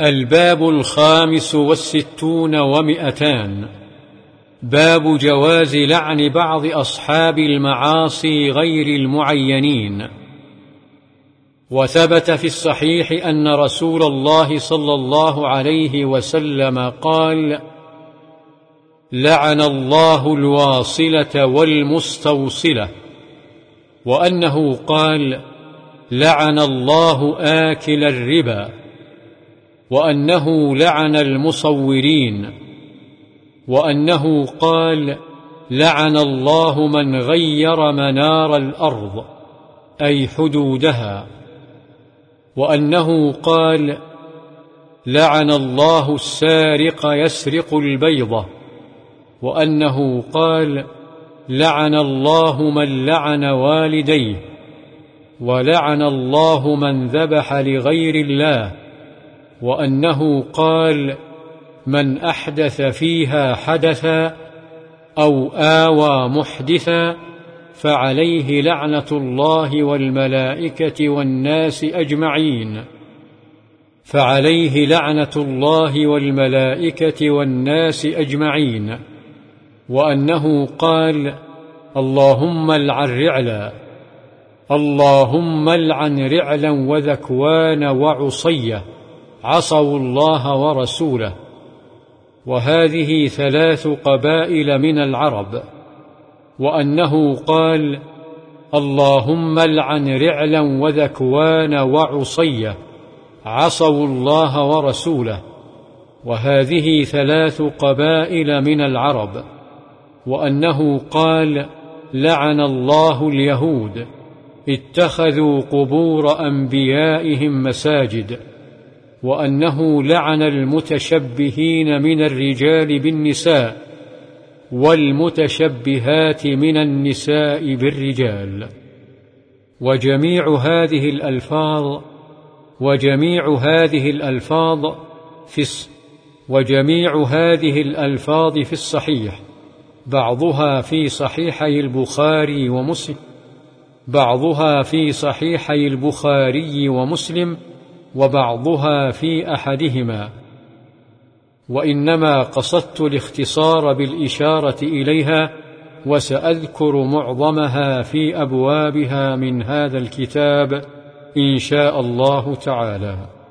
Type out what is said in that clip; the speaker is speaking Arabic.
الباب الخامس والستون ومئتان. باب جواز لعن بعض أصحاب المعاصي غير المعينين. وثبت في الصحيح أن رسول الله صلى الله عليه وسلم قال لعن الله الواصلة والمستوصلة. وأنه قال لعن الله آكل الربا. وأنه لعن المصورين وأنه قال لعن الله من غير منار الأرض أي حدودها. وأنه قال لعن الله السارق يسرق البيضة. وأنه قال لعن الله من لعن والديه ولعن الله من ذبح لغير الله. وأنه قال من أحدث فيها حدثا أو آوى محدثا فعليه لعنة الله والملائكة والناس أجمعين. فعليه لعنة الله والملائكة والناس أجمعين. وأنه قال اللهم العن رعلا اللهم العن رعلا وذكوان وعصيه عصوا الله ورسوله وهذه ثلاث قبائل من العرب وأنه قال اللهم العن رعلا وذكوان وعصية عصوا الله ورسوله وهذه ثلاث قبائل من العرب وأنه قال لعن الله اليهود اتخذوا قبور أنبيائهم مساجد. وأنه لعن المتشبهين من الرجال بالنساء والمتشبهات من النساء بالرجال. وجميع هذه الألفاظ وجميع هذه الألفاظ في وجميع هذه الألفاظ في الصحيح. بعضها في صحيحي البخاري ومسلم بعضها في صحيحي البخاري ومسلم وبعضها في أحدهما. وإنما قصدت الاختصار بالإشارة إليها وسأذكر معظمها في أبوابها من هذا الكتاب إن شاء الله تعالى.